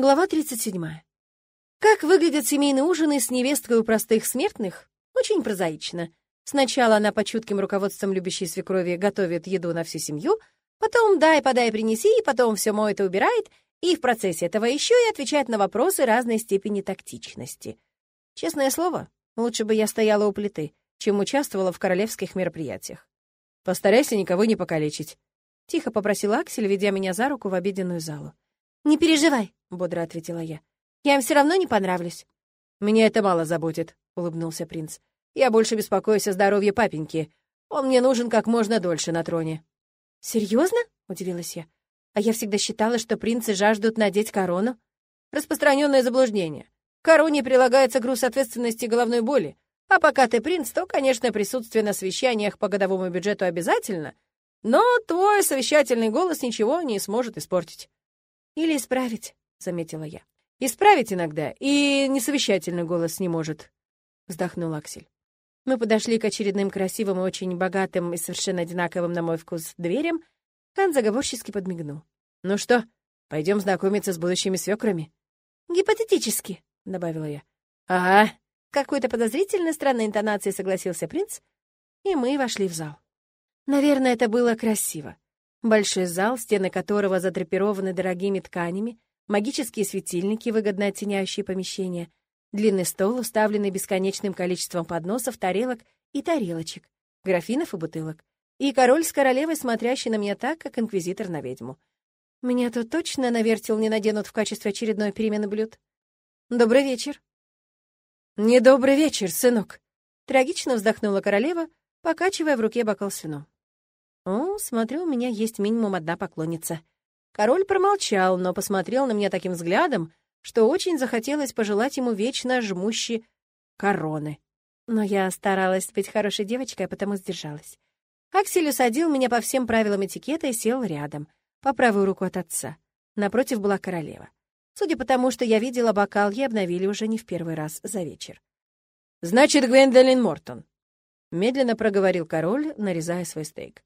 Глава 37. Как выглядят семейные ужины с невесткой у простых смертных? Очень прозаично. Сначала она под чутким руководством любящей свекрови готовит еду на всю семью, потом дай, подай, принеси, и потом все моет и убирает, и в процессе этого еще и отвечает на вопросы разной степени тактичности. Честное слово, лучше бы я стояла у плиты, чем участвовала в королевских мероприятиях. «Постарайся никого не покалечить», — тихо попросил Аксель, ведя меня за руку в обеденную залу. «Не переживай», — бодро ответила я. «Я им все равно не понравлюсь». «Меня это мало заботит», — улыбнулся принц. «Я больше беспокоюсь о здоровье папеньки. Он мне нужен как можно дольше на троне». «Серьезно?» — удивилась я. «А я всегда считала, что принцы жаждут надеть корону». «Распространенное заблуждение. Короне прилагается груз ответственности и головной боли. А пока ты принц, то, конечно, присутствие на совещаниях по годовому бюджету обязательно, но твой совещательный голос ничего не сможет испортить». «Или исправить», — заметила я. «Исправить иногда, и несовещательный голос не может», — вздохнул Аксель. Мы подошли к очередным красивым и очень богатым и совершенно одинаковым, на мой вкус, дверям. Хан заговорчески подмигнул. «Ну что, пойдем знакомиться с будущими свекрами?» «Гипотетически», — добавила я. «Ага». Какой-то подозрительно странной интонацией согласился принц, и мы вошли в зал. Наверное, это было красиво. Большой зал, стены которого задрапированы дорогими тканями, магические светильники, выгодно оттеняющие помещение, длинный стол, уставленный бесконечным количеством подносов, тарелок и тарелочек, графинов и бутылок, и король с королевой, смотрящий на меня так, как инквизитор на ведьму. Меня тут точно на вертел не наденут в качестве очередной перемены блюд. Добрый вечер. Недобрый вечер, сынок. Трагично вздохнула королева, покачивая в руке бокал с вином. О, смотрю, у меня есть минимум одна поклонница. Король промолчал, но посмотрел на меня таким взглядом, что очень захотелось пожелать ему вечно жмущей короны. Но я старалась быть хорошей девочкой, а потому сдержалась. Аксель усадил меня по всем правилам этикета и сел рядом, по правую руку от отца. Напротив была королева. Судя по тому, что я видела, бокал ей обновили уже не в первый раз за вечер. «Значит, Гвендолин Мортон», — медленно проговорил король, нарезая свой стейк.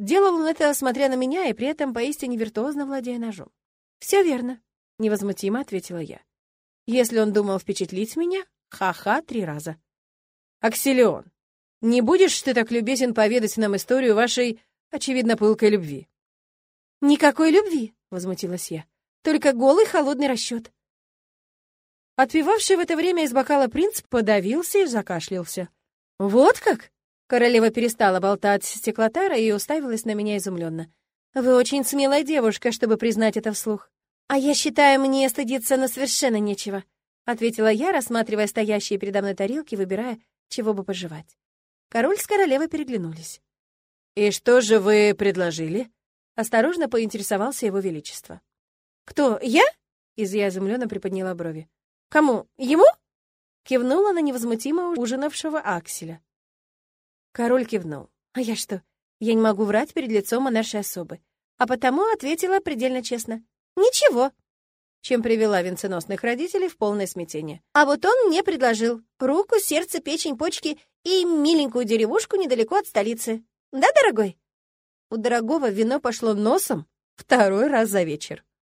Делал он это, смотря на меня, и при этом поистине виртуозно владея ножом. «Все верно», — невозмутимо ответила я. «Если он думал впечатлить меня, ха-ха три раза». «Аксилион, не будешь ты так любезен поведать нам историю вашей, очевидно, пылкой любви?» «Никакой любви», — возмутилась я. «Только голый холодный расчет». Отпивавший в это время из бокала принц подавился и закашлялся. «Вот как?» Королева перестала болтать стеклотара и уставилась на меня изумленно. «Вы очень смелая девушка, чтобы признать это вслух». «А я считаю, мне стыдиться на совершенно нечего», — ответила я, рассматривая стоящие передо мной тарелки, выбирая, чего бы пожевать. Король с королевой переглянулись. «И что же вы предложили?» — осторожно поинтересовался его величество. «Кто, я?» — из я изумленно приподняла брови. «Кому? Ему?» — кивнула на невозмутимо ужинавшего Акселя. Король кивнул. А я что? Я не могу врать перед лицом монаршей особы. А потому ответила предельно честно. Ничего. Чем привела венценосных родителей в полное смятение. А вот он мне предложил руку, сердце, печень, почки и миленькую деревушку недалеко от столицы. Да, дорогой? У дорогого вино пошло носом второй раз за вечер.